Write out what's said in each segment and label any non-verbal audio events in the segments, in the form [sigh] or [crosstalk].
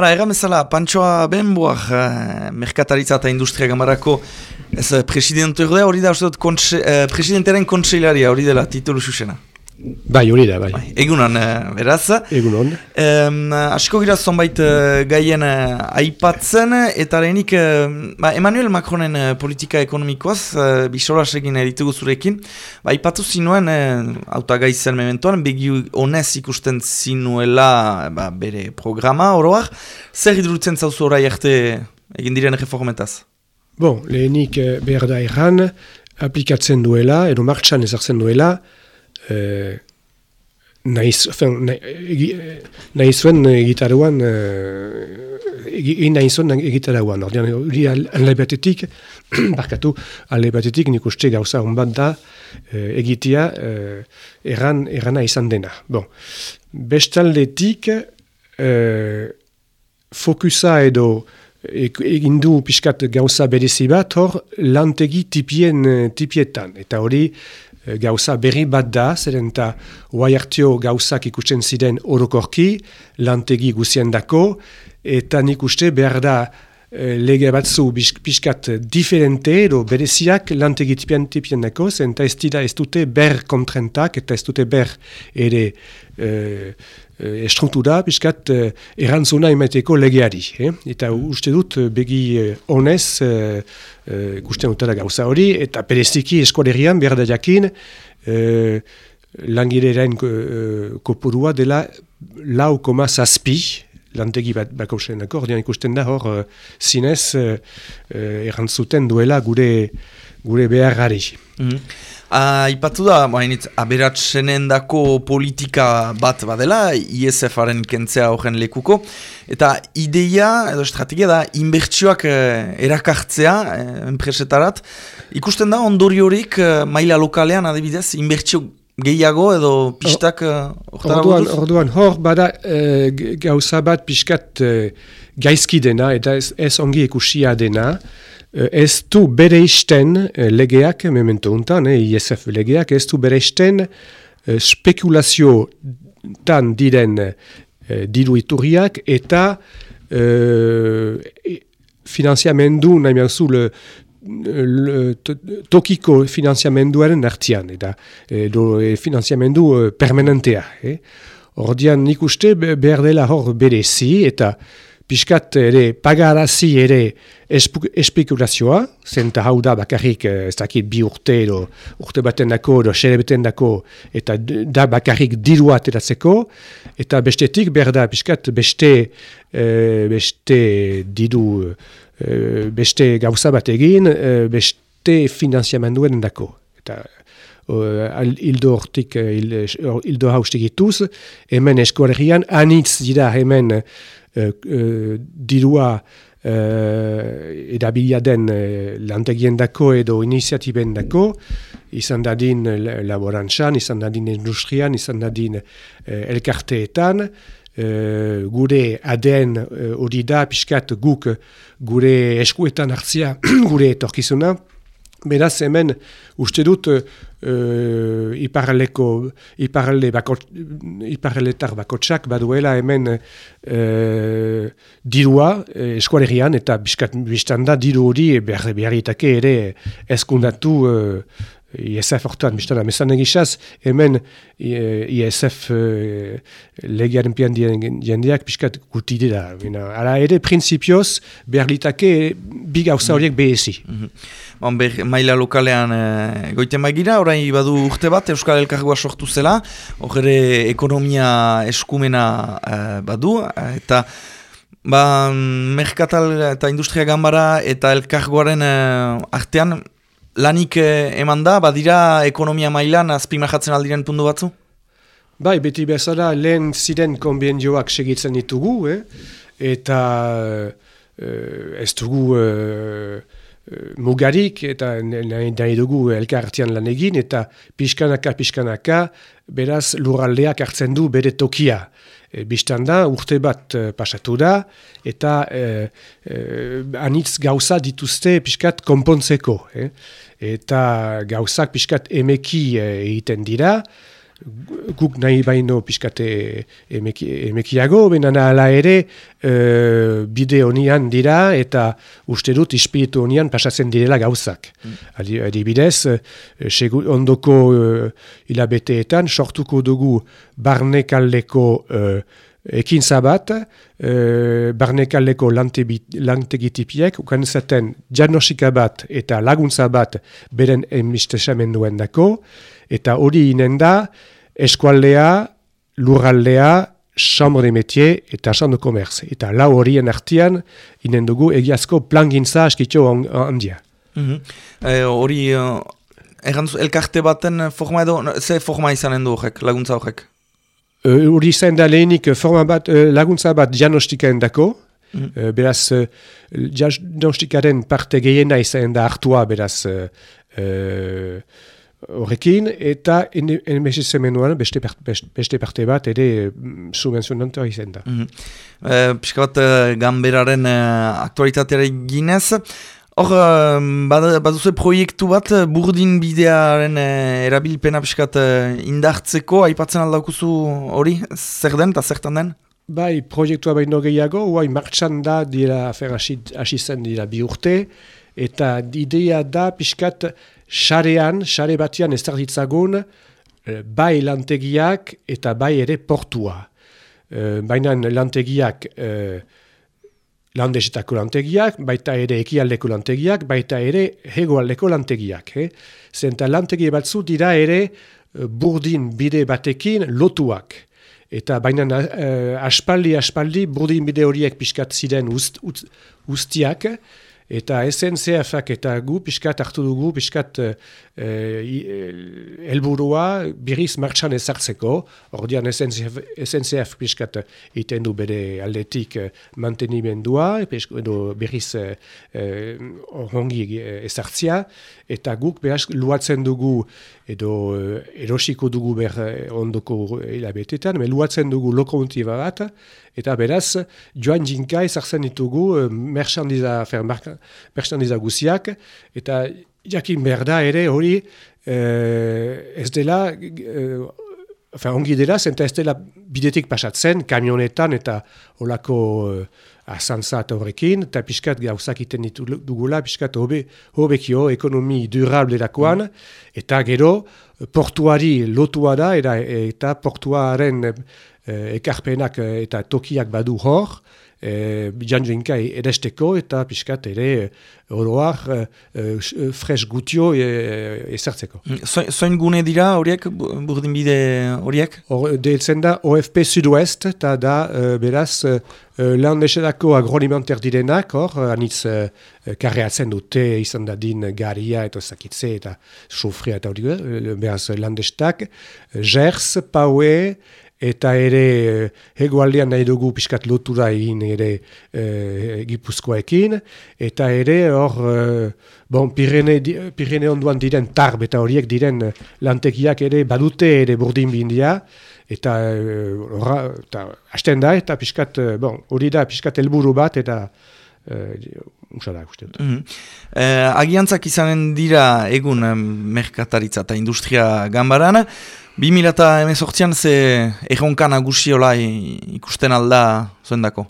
Hala, erramezala, Pantsoa Benboak, eh, Merkataritza eta Industria Gamarako ez eh, presidente hori da, uste dut, eh, presidentearen kontseilaria hori dela titulu susena. Bai, hori da, bai. bai egunon, uh, beraz. Egunon. Um, asko gira zonbait uh, gaien uh, aipatzen, eta lehenik uh, ba, Emmanuel Macronen uh, politika ekonomikoaz, uh, bisolas egin editugu zurekin, ba, aipatu zinuen, uh, auta gaizen mementoan, begi honez ikusten zinuela ba, bere programa, oroak, zer idrutzen zauzu orai arte egin diren reformetaz? Bon, lehenik behar da erran, aplikatzen duela, edo martxan ezartzen duela, Eh, nahi zuen egitaruan egin nahi zuen egitaruan ordean hori alde batetik [clears throat] barkatu alde batetik nik uste gauza hon bat da eh, egitea eh, erran, errana izan dena bon. bestaldetik fokusa edo egin du pixkat gauza berezi bat hor lantegi tipien tipietan. Eta hori Eh, gauza berri bat da, zeren eta hartio gauzak ikusten ziren orokorki, lantegi guzien dako, eta nik uste behar da lege batzu pixkat diferente edo bereziak lantegi tipien tipien dako, eta ez, ez dute ber kontrentak eta ez dute ber ere e, e, estruktura pixkat e, erantzuna emateko legeari. Eh? Eta uste dut begi honez ikusten dutela gauza hori, eta pereziki eskualerian behar da jakin e, langireren kopurua dela lau koma zazpi, lantegi bat bako zen, ikusten da hor zinez erantzuten duela gure, gure beharrari. Mm Aipatu da, aberatsenen dako politika bat badela, ISF-aren kentzea horren lekuko, eta ideia, edo estrategia da, inbertsioak eh, erakartzea, eh, ikusten da, ondori horik, eh, maila lokalean, adibidez, inbertsio gehiago edo pistak eh, orduan, orduan, hor, bada, eh, gauza bat piskat eh, gaizki dena, eta ez, ez ongi ikusia dena, Eh, ez du bere isten eh, legeak, memento untan, eh, ISF legeak, ez du bere isten spekulazio tan diren diru iturriak eta finanziamendu, nahi mehaz le, tokiko finanziamenduaren artian, eta do, finanziamendu permanentea. Eh? Ordian nik uste behar dela hor berezi eta Piskat ere pagarazi ere espekulazioa, zenta hau da bakarrik eh, ez dakit bi urte edo urte baten dako edo xere beten dako eta da bakarrik dirua ateratzeko eta bestetik berda piskat beste, e, beste didu e, beste gauza bat egin beste finanziamenduen dako. Eta hildo hortik, hildo haustegituz, hemen eskolerian, anitz dira hemen uh, dirua uh, edabilia den uh, lantegien dako edo iniziatiben dako, izan dadin laborantzan, izan dadin industrian, izan dadin uh, elkarteetan, uh, gure aden hori uh, da, piskat guk gure eskuetan hartzia [clears throat] gure etorkizuna, Beraz hemen uste dut uh, iparraleko, iparrale iparraletar bakotsak baduela hemen uh, dirua uh, eskualerian eta biskat, biztanda diru hori behar, beharritake ere eskundatu uh, ISF hortan, biztana, mesan egisaz, hemen ISF uh, legiaren pian jendeak piskat guti dira. Hala ere, prinsipioz, behar litake bi gauza horiek behezi. Mm -hmm. maila lokalean e, goiten bagira, orain badu urte bat, Euskal Elkargoa sortu zela, horre ekonomia eskumena e, badu, eta ba, merkatal eta industria gambara eta elkargoaren e, artean, lanik eh, eman da, badira ekonomia mailan azpimahatzen aldiren pundu batzu? Bai, beti bezala lehen ziren konbienjoak segitzen ditugu, eh? eta eh, ez dugu eh, mugarik, eta nahi dugu elkartian lan egin, eta pixkanaka, pixkanaka, beraz lurraldeak hartzen du bere tokia. E, Bistan da, urte bat e, pasatu da, eta e, e, anitz gauza dituzte pixkat konpontzeko. Eh? Eta gauzak pixkat emeki e, egiten dira, guk nahi baino pixkate emeki, emekiago, benen ala ere e, bide honian dira eta uste dut ispiritu honian pasatzen direla gauzak. Mm. Adi, bidez, e, ondoko e, sortuko dugu barnekaldeko e, ekin zabat, e, barnekaldeko lantegitipiek, ukan zaten diagnostika bat eta laguntza bat beren emistesamenduen dako, eta hori inen da, eskualdea, lurraldea, chambre de métier eta chambre de commerce. Eta lau horien artian, inen dugu egiazko plangintza askitxo handia. Mm -hmm. hori, uh, elkarte baten forma edo, ze forma izanen du horrek, laguntza horrek? Hori uh, izan da lehenik forma bat, uh, laguntza bat diagnostikaen dako, mm -hmm. beraz, uh, diagnostikaren parte gehiena izan da hartua, beraz, uh, horrekin, eta enmesizemenuan beste, beste parte bat ere mm, subvenzionantua izan da. Mm -hmm. Piska bat, uh, gamberaren uh, aktualitatea ginez, hor, baduze proiektu bat burdin bidearen uh, erabilpena piskat uh, indartzeko, aipatzen aldaukuzu hori, zer den eta zertan den? Bai, proiektua baino gehiago, guai martxan da, dira, afer, hasi dira bi urte, eta idea da piskat xarean, xare batian ez darditzagun, eh, bai lantegiak eta bai ere portua. Baina lantegiak, e, landesetako lantegiak, baita ere ekialdeko lantegiak, baita ere hegoaldeko lantegiak. Eh? Zenta lantegi batzu dira ere burdin bide batekin lotuak. Eta baina aspaldi, aspaldi, burdin bide horiek piskat ziren ust, ustiak, Eta SNCF-ak eta gu piskat hartu dugu, piskat uh, elburua biriz martxan ezartzeko. Ordian SNCF, piskat iten du bere aldetik uh, mantenimendua, biriz uh, hongi ezartzia. Eta guk behaz luatzen dugu, edo erosiko dugu ber ondoko hilabetetan, luatzen dugu lokomotiba bat, Eta beraz, joan jinka ezartzen ditugu merchandiza, fer, merchandiza guziak, eta jakin behar da ere hori uh, ez dela, uh, ongi dela, zenta ez dela bidetik pasatzen, kamionetan eta olako uh, asantza horrekin, eta piskat gauzak iten dugula, piskat hobe, hobekio ekonomi durable dakoan, eta gero portuari lotua da, eta, eta portuaren eh, ekarpenak eh, eta tokiak badu hor, eh, janjoinka edesteko eta pixkat ere eh, oroar eh, eh, fres gutio ezartzeko. Zoin gune dira horiek, burdin bide horiek? Hor, deeltzen da OFP Sud-Ouest eta da beraz lan desedako agroalimenter direnak, hor, anitz karreatzen dute izan da din garia eta zakitze eta sofria eta hori, beraz lan destak, Gers, Paue, eta ere eh, hegoaldean nahi dugu pixkat lotura egin ere e, gipuzkoekin, eta ere hor, e, bon, Pirene, Pirene onduan diren tarb eta horiek diren lantekiak ere badute ere burdin bindia, eta hasten da, eta pixkat, bon, hori da pixkat helburu bat, eta usara uste dut. Mm agiantzak izanen dira egun merkataritza eta industria gambaran, 2018an ze erronka nagusio ikusten alda zuen dako?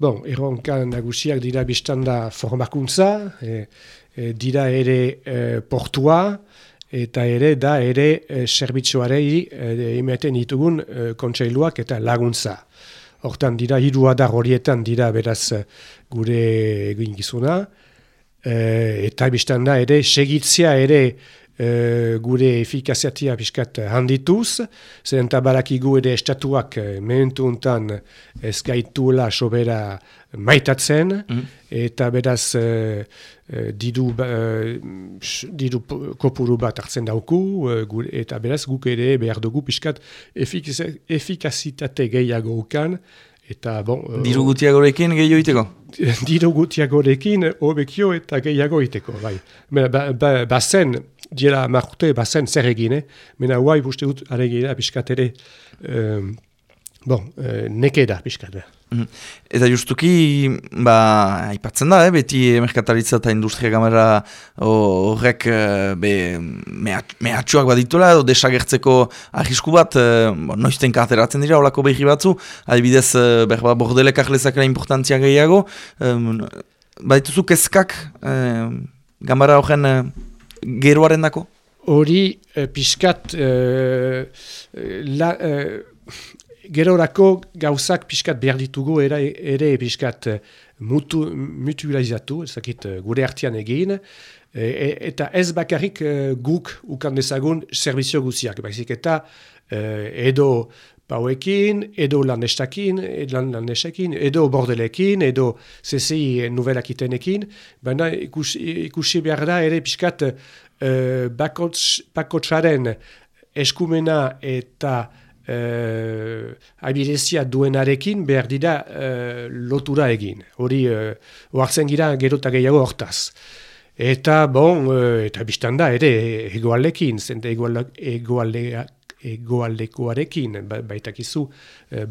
Bon, erronka nagusiak dira biztanda formakuntza, e, e, dira ere e, portua, eta ere da ere e, zerbitzuarei e, emeten ditugun e, kontseiluak eta laguntza. Hortan dira hiru adar horietan dira beraz gure egin gizuna, e, eta biztanda ere segitzia ere e, gure efikaziatia piskat handituz, zen balakigu ere estatuak e, mehentu untan ez gaituela sobera maitatzen, mm. eta beraz e, e, didu, e, didu kopuru bat hartzen dauku, e, eta beraz guk ere behar dugu piskat efikazitate gehiago ukan, Eta, bon, diru gutiagorekin gehiago iteko? [laughs] Diru gutiagorekin hobekio eta gehiago iteko, bai. Ba, ba, ba zen, diela marrute bazen zer egin, eh? mena buste dut aregina piskat ere, um, bon, uh, neke da piskat. Mhm. Eta justuki, ba, aipatzen da, eh, beti merkataritza eta industria gamera horrek be, mehatxuak baditula, edo desagertzeko ahisku bat, e, noizten kateratzen dira, olako behi batzu, adibidez, berba, bordelek ahlezakera importantzia gehiago, e, badituzu kezkak e, gamera horren e, geroaren dako? Hori, e, pixkat, e, la, gerorako gauzak pixkat behar ditugu ere, ere pixkat mutu, mutualizatu, ezakit gure artian egin, e, eta ez bakarrik guk ukan dezagun servizio guziak, baizik eta edo pauekin, edo landestakin, edo landestakin, edo bordelekin, edo CCI nuvelakitenekin, baina ikusi, ikusi behar da ere pixkat uh, bakotsaren eskumena eta uh, abirezia duenarekin behar dira uh, lotura egin. Hori, uh, oartzen gira gerota gehiago hortaz. Eta, bon, uh, eta biztan da, ere, egoalekin, zente egoalde, egoaldekoarekin, ba, baitakizu,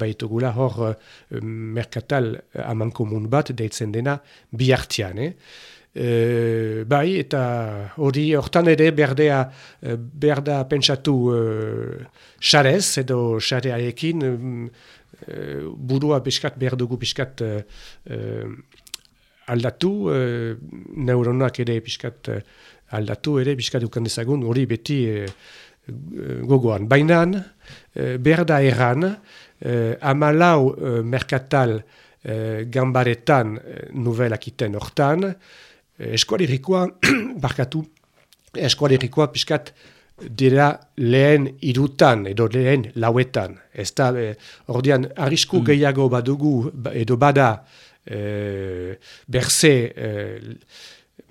baitugula hor merkatal aman komun bat, deitzen dena, bihartian, eh? E, bai, eta hori hortan ere berdea, berda pentsatu xarez edo xarearekin e, burua piskat, berdugu piskat aldatu, e, neuronak ere piskat aldatu ere piskat dukan dezagun, hori beti e, gogoan. Bainan, e, berda erran, e, amalau e, merkatal e, gambaretan e, nuvelak iten hortan, eskualirikoa, [clears throat] barkatu, eskualirikoa pixkat dira lehen irutan edo lehen lauetan. Ez da, e, ordean, arrisku mm. gehiago badugu edo bada e, berze e,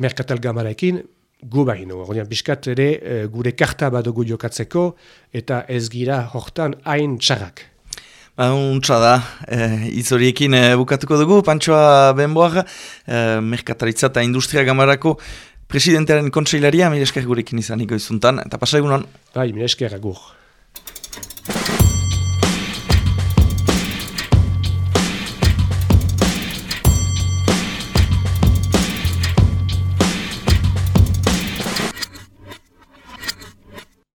merkatal gamarekin, gu bahinu. Ordean, pixkat ere e, gure karta badugu jokatzeko eta ez gira hortan hain txarrak. Ba, untsa da, e, izoriekin e, bukatuko dugu, Pantsoa Benboar, e, Merkataritza eta Industria Gamarako presidentearen kontseilaria, mire esker gurekin izaniko izuntan, eta pasa egunon? Bai, mire esker agur.